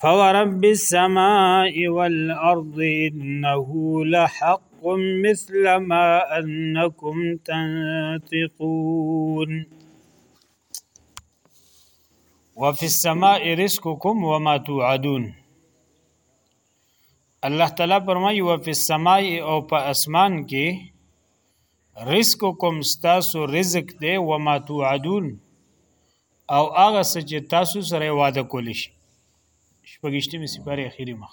فورب السماء والأرض إنه لحق أنتقم مثل ما أنكم تنطقون وفي السماء رزقكم وما توعدون الله تعالی فرمایي وفي السماء او په اسمان کې رزقكم تاسو رزق دی وما توعدون او هغه څه چې تاسو سره وعده کول شي شپږشتمه سپاره اخیری مخ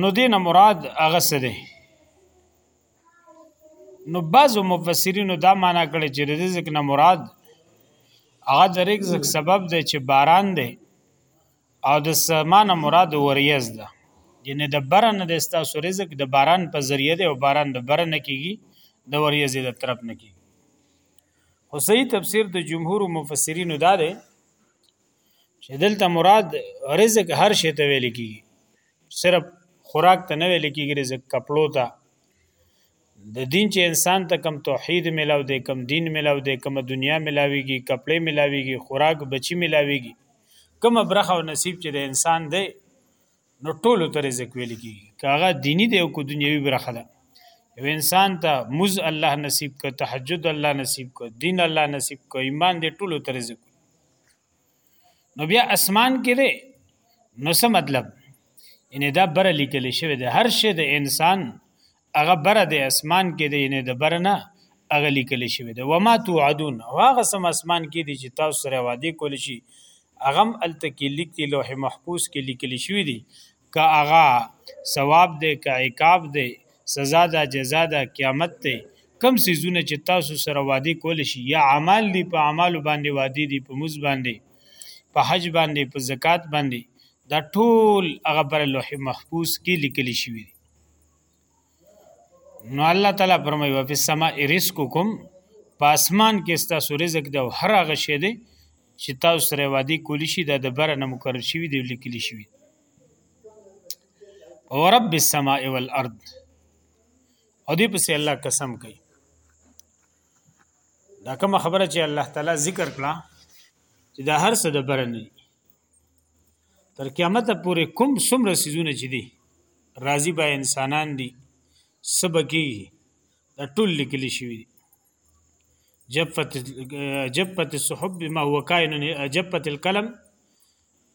نو دین مراد هغه څه دی نو بعضو مفسرینو دا معنا کړي چې رزق نه مراد هغه د رزق سبب دی چې باران دی او د سما نه مراد وریځ ده یعنی د بره نه د ستاسو رزق د باران په ذریعه دی او باران د بره نه کیږي د وریځ د طرف نه کیږي خو صحیح تفسیر د جمهور مفسرینو دا دی چې دلته مراد رزق هر شی ته ویل کیږي صرف خوراک ته نه ویل کیږي رزق کپلو ته د دین چې انسان ته کم توحید ملاو دی کم دین ملاو دی کم دنیا ملاویږي کپړې ملاویږي خوراک بچی ملاویږي کم برخه او نصیب چې د انسان دی نو ټولو ته رزق ویل کیږي کاغه دینی دی او کو دنیوي برخه ده یو انسان ته مز الله نصیب ک تهجد الله نصیب ک دین الله نصیب ک ایمان دی ټولو ته رزق نو بیا اسمان کې دی نو څه مطلب ان دا بر لیکل شوی دی هر شی د انسان هغه بره د اسمان کې دی نه د بره نه هغه لیکل شوی دی وما توعدون او هغه سم اسمان کې دی چې تاسو سره وعده کول شي هغه الته کې لیک دی لوح محفوظ کې لیکل شوی دی که هغه ثواب دی که عقاب دی سزا ده جزا ده قیامت دی کم سيزونه چې تاسو سره وعده کول شي یا اعمال دی په اعمال باندې وعده دی په موز باندې په حج باندې په زکات باندې دا ټول هغه بر لوح محفوظ کې لیکل شوی دی نو الله تعالی فرمایي په سما رزقکم په اسمان کې ستاسو رزق دی او هر هغه شی دی چې تاسو سره وادي کولی شي دا د بره نه مقرر شوی دی لیکل شوی او رب السماء والارض او دې پسې الله قسم کوي دا کوم خبره چې الله تعالی ذکر کړه چې دا هر څه د بره نه تر قیامت پورې کوم څومره سيزونه چې دي راضي به انسانان دي سبکی دا ټول لیکل شوی دي جفت جفت الصحب بما هو کائن جفت القلم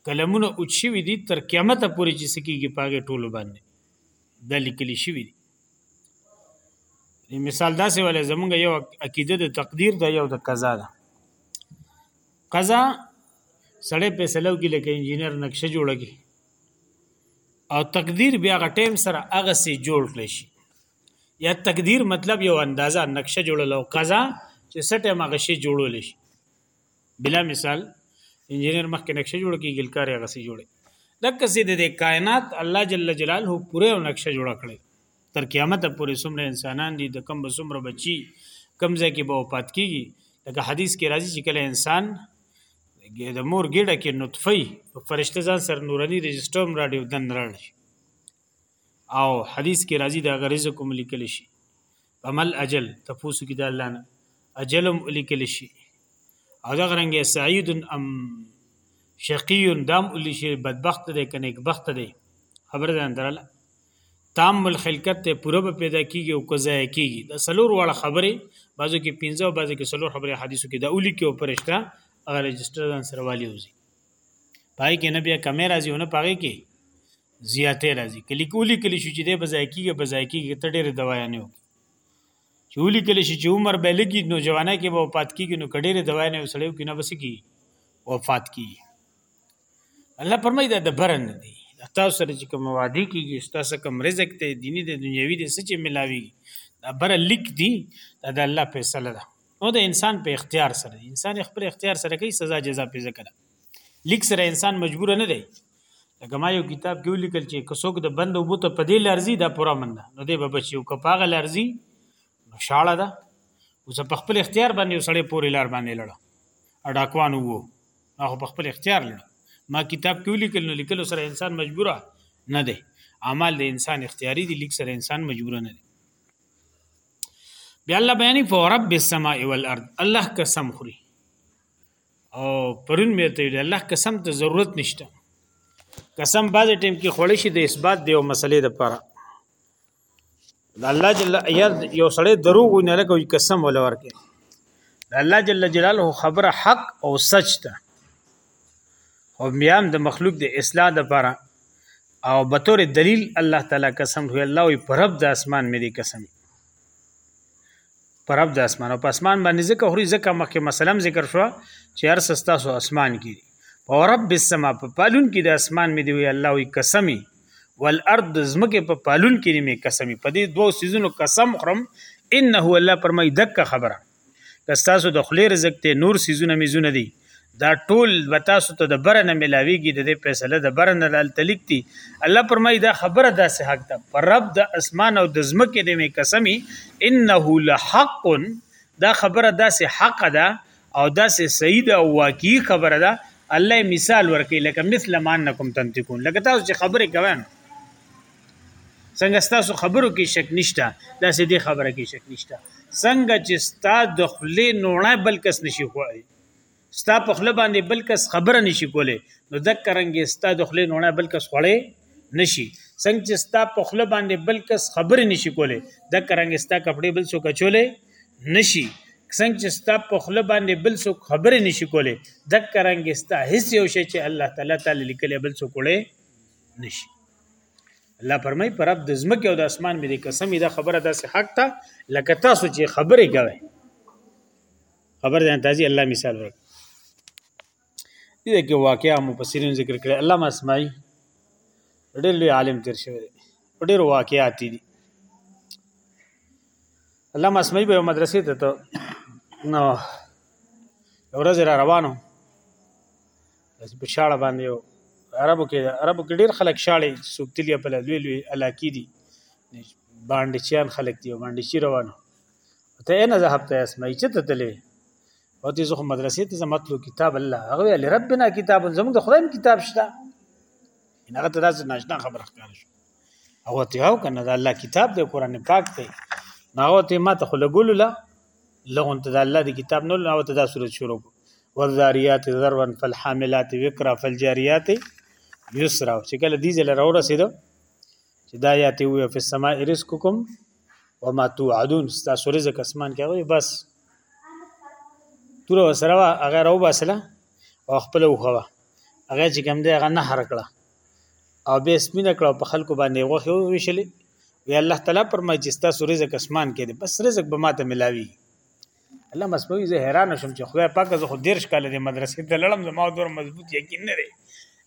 کلمونه اوچ شوی دي تر قیامت پورې چې سکیږي پاګه ټول باندې دا لیکل شوی دي مثال داسې ولې زمونږ یو عقیده د تقدیر ده یو د قضا ده قضا سړی فیصله وکړي لکه انجینر نقشه جوړه کړي او تقدیر بیا غټیم سره هغه سي جوړ کړي شي یا تقدیر مطلب یو اندازه نقشه جوړول او قضا چې سټه مغه شي جوړول شي بلا مثال انجینر مخکې نقشه جوړ کړي ګلکار هغه سي جوړي دغه سي د کائنات الله جل جلاله پوره نقشه جوړ کړي تر قیامت پورې څومره انسانان دي د کم به څومره بچي کم ځای کې به وفات کیږي لکه حدیث کې راځي چې کله انسان د مور ګډه کې نطفه په فرشته ځان سر نوراني رجستر راډیو دن راړي او حدیث کې راځي دا غریزه کوم لیکل شي عمل اجل تفوس کې د الله نه اجلم لیکل شي او دا غرنګ سعید ام شقی دام ولي شي بدبخت دی کنه یک بخت دی خبر ده اندراله تام الخلقت ته پوره به پیدا کیږي او که ضایع کیږي دا څلور واړه خبرې بعضو کې پنځه او بعضو کې څلور خبرې حدیثو کې دا اولی کې او پرشته هغه رجسټر ځان سره والی وزي پای کې نه بیا کمې راځي او نه پاغې کې زیاتې راځي کلی کولی کلی شو چې دې بځای کېږي بځای کېږي ته ډېر دوايا نه وکړي چې ولي کلی شي چې عمر به لګي نو ځوانه کې به وفات کېږي نو کډېر دوايا نه وسړیو کې نه بس کېږي وفات کېږي الله فرمایي دا د برن دی تاسو سره چې کوم وادي کیږي تاسو کوم رزق ته دینی د دنیوي د سچ ملاوي دا بر لیک دی دا د الله فیصله ده او د انسان په اختیار سره انسان خپل اختیار سره کوي سزا جزا په ذکر لیک سره انسان مجبور نه دی لکه ما یو کتاب کې ولیکل چې کڅوک د بند وبو ته پدې لارزي دا پورا مند نو دې به بچي او کپاغه لارزي شاړه ده اوس په خپل اختیار باندې وسړې پورې لار باندې لړ اډاکوان وو ما خو په خپل اختیار لړ ما کتاب کې ولیکل نو لیکلو سره انسان مجبوره نه دی اعمال د انسان اختیاري دي لیک سره انسان مجبور نه دی بیا الله بیانې فورب السماء والارض الله قسم خوري او پرون مې ته ویل الله قسم ته ضرورت نشته قسم بعض ټیم کې خوړې شي د اثبات دی او مسلې د پاره الله جل یو سړی دروغ نه لکه یو قسم ولا ورکه الله جل جلاله خبره حق او سچ ده او بیا هم د مخلوق د اصلاح لپاره او به تور دلیل الله تعالی قسم وی الله وی پرب د اسمان مې دی قسم پرب د اسمان او په اسمان باندې ذکر خوري ذکر مخکې مثلا ذکر شو چې هر سستاسو اسمان کې او رب السما په پالون کې د اسمان مې دی وی الله وی قسمی والارض د زمکه په پالون کې نیمه قسم په دې دوو سيزونو قسم خرم انه الله پرمای دک خبره کستاسو د خلی رزق ته نور سيزونه میزونه دي دا ټول وتاسو ته د بره نه ملاويږي د دې فیصله د بره نه لال تلک دي الله پرمای دا خبره داسې حق ده پر رب د اسمان او د زمکه دې می قسمی انه لحق دا خبره داسې حق ده او دا سه صحیح ده او واقعي خبره ده الله مثال ورکړي لکه مثل ما انکم تنتقون لکه تاسو چې خبرې کوئ څنګه تاسو خبرو کې شک نشته دا سه دې خبره کې شک نشته څنګه چې ستا د خلې نوړه بل کس نشي کوی ستا په خله باندې بل کس خبره نشي کولی نو ذکرنګ ستا د خلې نوړه بل کس خړې نشي څنګه چې ستا په خله باندې بل کس خبره نشي کولی ذکرنګ ستا کپڑے بل څوک چولې نشي څنګه چې ستا په خله باندې بل څوک خبرې نشي کولای د کرنګ ستا هیڅ یو شی چې الله تعالی تعالی لیکلی بل څوک وړي نشي الله فرمای پر رب د زمکه او د اسمان مې د قسم دا خبره داسې حق ته لکه تاسو چې خبرې کوي خبر ده تازي الله مثال ورک دې کې واقعا مفسرین ذکر کړي علامه اسماعي ډېر لوی عالم تیر شوی دی ډېر واقعات دي علامه اسماعي به مدرسې ته ته نو ورځ را روانو په شاړه باندې یو عربو کې عربو کې ډېر خلک شاړې سوکتلیا په لوی لوی علاقې دي باندې چیان خلک دي باندې چی روانو ته نه زه هفته اسماعي چې ته تلې او دې زخه مدرسې ته زمتلو کتاب الله هغه ویل ربنا کتاب زموږ د خدای کتاب شته ان هغه ته داسې ناشنا خبر ښکار شو هغه ته یو کنه د الله کتاب د قران پاک ته هغه ته ما ته خلګول لا لغون ته د الله د کتاب نو هغه ته د سورۃ شروع والذاریات ذروا فالحاملات وکرا فالجاریات یسرا چې کله دې زل راو رسیدو چې دا یاتې وې په سما رزقکم وما توعدون تاسو رزق اسمان کې وي بس تور سره هغه راو باسله او خپل وخوا هغه چې کوم دی هغه نه هر کړه او به سپینه کړه په خلکو باندې غوخه ویشلې وی الله تعالی پرمای چې تاسو رزق اسمان کې دی بس رزق به ماته ملاوي الله مسبوی زه حیران شوم چې خدای پاک زه خو دیرش کال د مدرسې ته لړم زما دور مضبوط یقین نه لري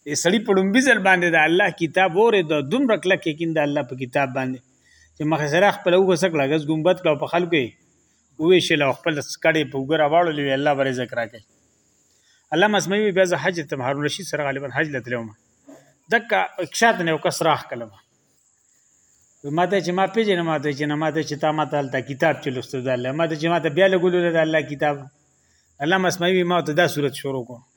د سړی په لومبي ځل باندې د الله کتاب اورې د دومره کلک یقین د الله په کتاب باندې چې مخې سره خپل وګسه کړه غز ګمبت کړه په خلکو وې شل خپل سکړې په وګر اواړو لوي الله بر ذکر راکې الله مسموي بیا زه حج تم هارون رشید سره غالبا حج لتلوم دک اکشات نه وکس راخ کلم ماته چې ما پیژنه ماته چې نه ماته چې تا ماته الته کتاب چلوستو ده الله ماته چې ماته بیا لګولو ده الله کتاب الله مسموي ما ته دا صورت شروع کوم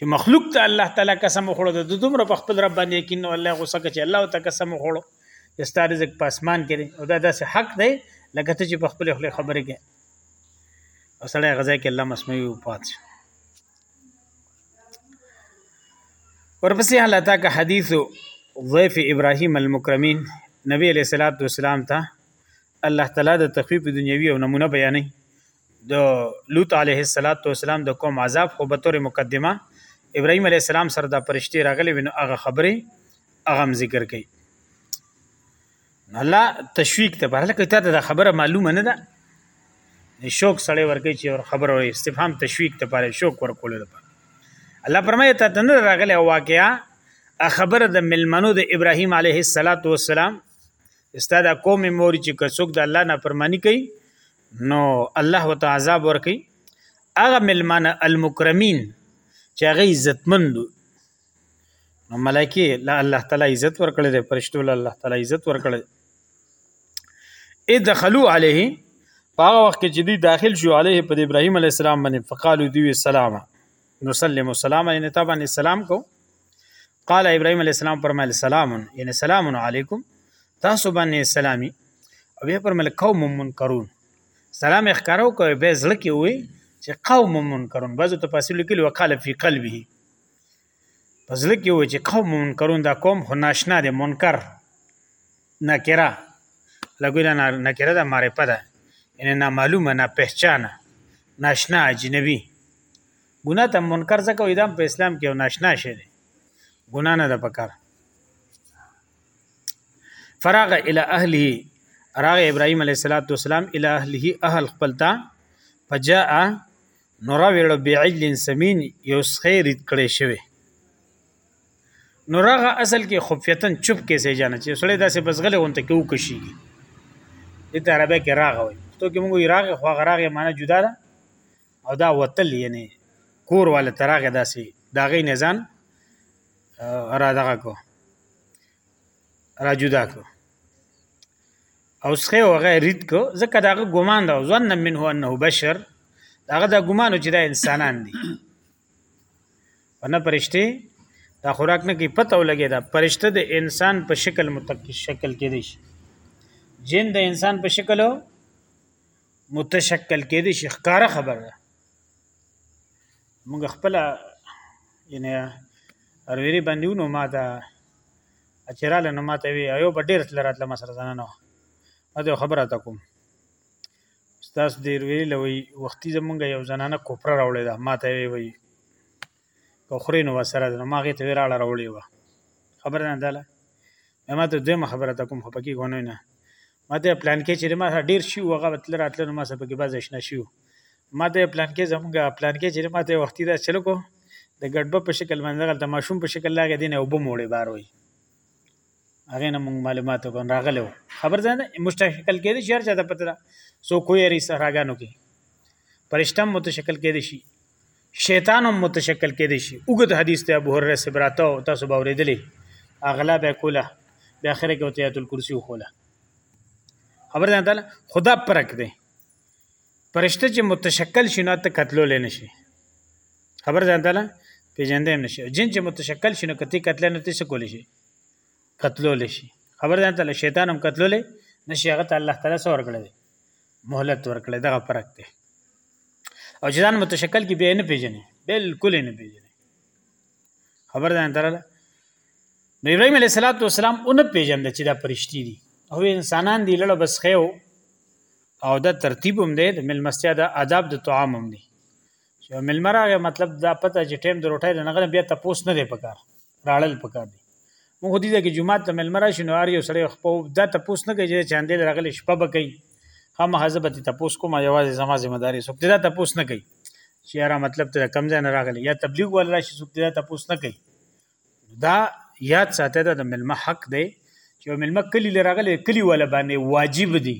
چې مخلوق ته الله تعالی قسم وخوړو د دومره په خپل رب باندې یقین نو الله غوسه کوي چې الله ته قسم وخوړو چې ستاره رزق په اسمان کې دی او دا داسې حق دی لکه ته چې په خپل خپل خبرې کې او سړی غزا کې الله مسموي وفات شي ورپسې الله تعالی حدیث ضیف ابراهیم المکرمین نبی علیہ الصلوۃ والسلام ته الله تعالی د تخفیف دنیوي او نمونه بیانې د لوط علیه السلام د قوم عذاب خو به تور مقدمه ابراهيم عليه السلام سره د پرشتي راغلي وینو هغه خبرې هغه ذکر کړي الله تشویق ته برله کې ته د خبره معلومه نه ده شوق سړی ورګي چې خبره وي استفهام تشویق ته پاره شوق ورکول لپاره الله فرمایي ته تنه راغلي واقعیا خبره د ملمنو د ابراهيم عليه السلام استا دا قوم موري چې کڅوک د الله نه پرمانی کوي نو الله وت عذاب ور کوي هغه ملمانه المکرمین چې هغه عزتمند نو ملایکی لا الله تعالی عزت ور کړل دي فرشتو لا الله تعالی عزت ور کړل ادخلوا عليه هغه وخت کې چې دوی داخل شو عليه په ابراهيم عليه السلام باندې فقالو دوی سلام نسلم السلام ان تبع السلام کو قال ابراهيم عليه السلام فرمایل سلام یعنی سلام علیکم تاسو باندې سلامي او به فرمایل قوم منکرون سلام اخکارو کوي به زړه کې وي چې قوم منکرون بعضو تفاصیل لیکلي وقاله فی قلبه پس لکه و چې قوم منکرون دا قوم خو ناشنا دي منکر نکره لګولا نکره دا معرفه ده یعنی نامعلومه نه پہچانه ناشنا اجنبی ګناه ته منکر ځکه وي دا په اسلام کې یو ناشنا شی دی ګناه نه ده پکار فراغ الى اهله راغ ابراهيم عليه السلام الى اهله اهل خپلتا فجاء نور ویل بعجل سمين یو خیر کړي شوی نورغه اصل کې خفیتن چپ کې سي جانه چې سړی داسې بس غلې غونته کې وکشيږي دې ته عربی کې راغوي تو کې موږ راغه خو غراغه معنی جدا ده او دا وتل یعنی کور والا تراغه داسي دا غي نه ځان را دغه کو را جدا کو او سخه او غیر رید کو ځکه دا ګومان دا ځن منه انه بشر داغه دا ګومان چې دا انسانان دي ونه پرشته دا خوراک نه کی پته ولګی دا پرشته د انسان په شکل متک شکل کې دي جن د انسان په شکل متشکل کې دي شي ښکاره خبره ده موږ خپل یعنی ارویری باندې ونو ما ته اچراله نو ما ته وی یو په ډیر تل راتله ما سره ځنه نو دا خبره تا کوم تاسو دې ویلې لوي وختي زمونږ یو زنانه کوپره راوړې ده ما ته وی که خوري نو وسره ده ما هغې ته ویراړه راوړې وه خبره نه دله مې ما ته دویمه خبره ته کوم خپه کېږو نه نه ما ته پلان کې چې ما سره ډېر شي و هغه به تله راتله نو ما سره پکې بعض اشنا شي ما ته پلان کې زمونږ پلان کې چې ما ته وختي دا چلو کو د ګډبه په شکل باندې غلطه ماشوم په شکل لاګې دینه وب موړې بار وي هغه نه مونږ معلومات کوم راغلو خبر ځنه مستشکل کېدی شي هر چا ته پته ده سو کوی ری سراګانو کې پرشتم متشکل کېدی شي شیطان هم متشکل کېدی شي وګد حدیث ته ابو هرره سبراته او تاسو به اورېدلې اغلا به کوله به اخر کې وتیات الکرسی وخوله خبر ده تعالی خدا پرک دی پرشته چې متشکل شي نو ته قتلول نه شي خبر ده تعالی پیژندې هم نشي جن چې متشکل شي نو کتی قتل نه تاسو کول شي قتلول شي خبر ده تعالی شیطان هم قتلول نشي هغه ته الله تعالی سور کړی مهلت ورکړي دغه فرق دی او چې ځان متشکل کې به نه پیژني بالکل نه پیژني خبر ده درله نو ابراهيم عليه السلام اون پیژند چې دا پرشتي دي او انسانان دی لړ بس خيو او دا ترتیب هم دی د ملمستیا د آداب د طعام هم دی چې ملمه راغی مطلب دا پته چې ټیم د روټۍ د نغله بیا تپوس نه دی پکار راړل پکار دی موږ دې ځکه جمعه ته ملمه راشي نو اړ یو سړی خپل دا تپوس نه کوي چې اندې راغلی شپه به کوي هم حزبت تپوس کوم یوازې زما ذمہ داری سو دا تپوس نه کوي چې را مطلب ته کم ځای نه راغلی یا تبلیغ ول راشي سو دا تپوس نه کوي دا یاد ساته دا د ملما حق دی چې یو ملما کلی لراغله کلی ولا باندې واجب دی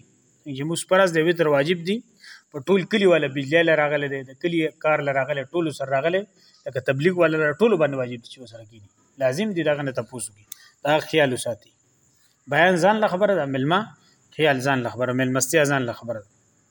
چې موږ پرز د وتر واجب دی په ټول کلی ولا بجلی لراغله دی د کلی کار لراغله ټول سره راغله لکه تبلیغ ولا ټول باندې واجب دی چې سره کینی لازم دی دغه نه تاسو کی دا خیال وساتي بیان ځان له خبره د ملما خیال ځان له خبره ملمستیا ځان له خبره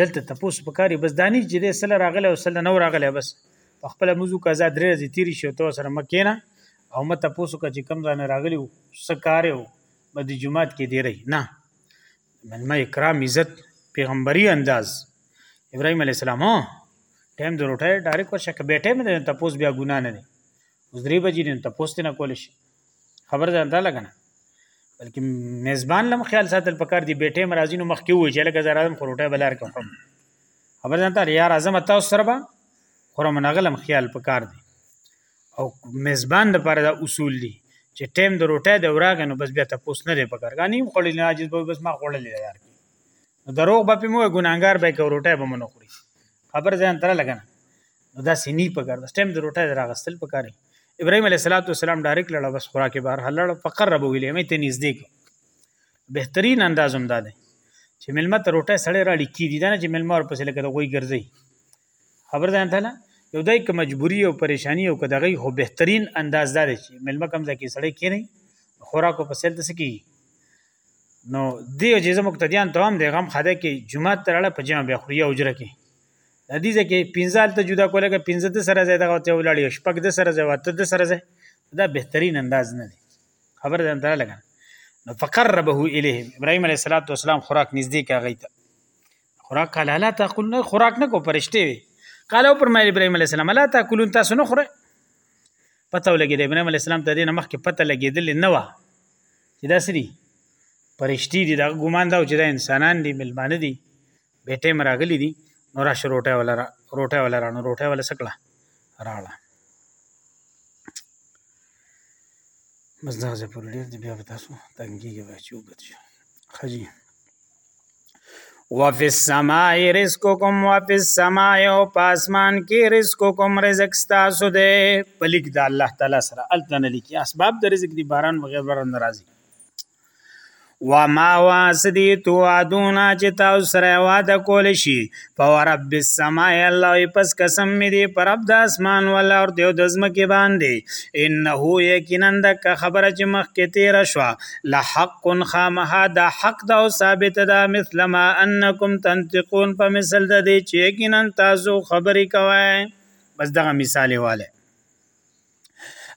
دلته تاسو په کاری بس دانی چې دې سره راغله او سره نو راغله بس په خپل موضوع کا زاد درې ورځې تیری شو تو سره مکینا او مت تاسو کا چې کم ځان راغلی وو سکار وو بد جمعات کې دی رہی نه ملما اکرام عزت پیغمبري انداز ابراهيم عليه السلام هو ټایم د روټه ډایرک ورشه که بیټه مې ته پوس بیا ګنا نه دي اوس درې بجې دي ته پوس نه کول شي خبر ده دا لګنه بلکې میزبان لم خیال ساتل پکار دی بیٹه مرازی نو مخ کې وای چې لکه زرادم خروټه بلار کې هم خبر ده ته یار اعظم تاسو سره به خورم نغلم خیال پکار دی او میزبان د پر دا اصول دي چې ټیم د روټه د وراغ نو بس بیا تاسو نه لري پکار غانیم خړل نه عاجز به بس ما خړل یار نو دروغ به په مو ګناګار به کو روټه به مونږ خوري خبر ځان تر لګنه نو دا سینی په کار د سټیم د روټه دراغستل په کاری ابراهيم عليه السلام ډایرک لړ بس خوراکي بهر هلړ فقر رب ویلې مې ته نږدې کو بهترین انداز هم دا دی چې ملمه ته روټه سړی را لیکي دي دا نه چې ملمه ورپسې لکه د غوي ګرځي خبر ځان ته یو دای که مجبوری او پریشانی او که دغه خو بهترین انداز دا دی چې ملمه کم ځکه سړی کینی خوراکو په سیل تس کی نو دی چې زموږ مقتدیان ته هم دی غم خده کې جمعه تر اړه په جمع بیا خو یو اجره کې د دې ځکه پنځال ته جدا کوله کې پنځه د سره زیاده غوته ولاړ شپږ د سره زیاده واته د سره زیاده دا بهترین انداز نه دی خبر ده اندره لګا نو فقربه الیهم ابراهیم علیه السلام خوراک نږدې کاغی ته خوراک قال لا تاكل نه خوراک نه کو پرشته وي قال او پر مال ابراهيم عليه السلام لا تاكلون تاسو نه خوره پته ولګي د ابراهيم عليه السلام ته دینه مخکې پته لګیدل نه و چې دا سری پرشتي دي دا ګمان دا چې دا انسانان دي ملمانه دي به ټیم راغلي دي نو راشه روټه ولا روټه ولا رانو روټه ولا سکړه راړه بس دا زه پر ډیر دی بیا تاسو تنګیږي چې وګت شو خجی وفي السماء رزقكم وفي السماء او پاسمان کې رزقكم رزق تاسو دې پلیک د الله تعالی سره التن لیکي اسباب د رزق دی باران بغیر باران ناراضي وما واسدي توعدون چې تاسو سره وعده کول شي فورب السماء الله وی پس قسم می دی پر رب د اسمان ول او دیو د زمکه باندې انه یقینا د خبره چې مخ کې تیر شو لحق خامها د حق دا او ثابت دا مثل ما انکم تنطقون په مثل د دې چې یقینا تاسو خبرې کوئ بس دغه مثال واله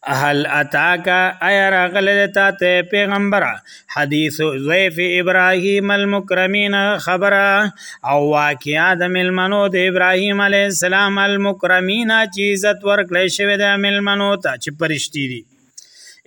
هل اتاک ایا راغله تا ته پیغمبر حدیث ضیف ابراهیم المکرمین خبره او واقعا د ملمنو د ابراهیم علی السلام المکرمین چې عزت ورکړی شوی د ملمنو ته چې پرشتي دي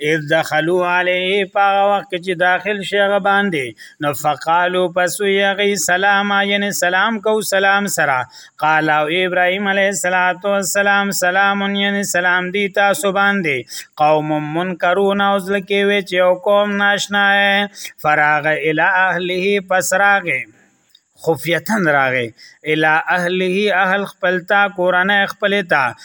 اذ دخلو علیه پاغه وخت چې داخل شغه باندې نو فقالو پسو یغی سلام یعنی سلام کو سلام سره قال او ابراهيم عليه الصلاه والسلام سلام يعني سلام دي تاسو باندې قوم منکرون او ځلکه وی چې او قوم ناشنا فراغ الى اهله پسراغه خفیتن راغه الى اهله اهل خپلتا کورنه خپلتا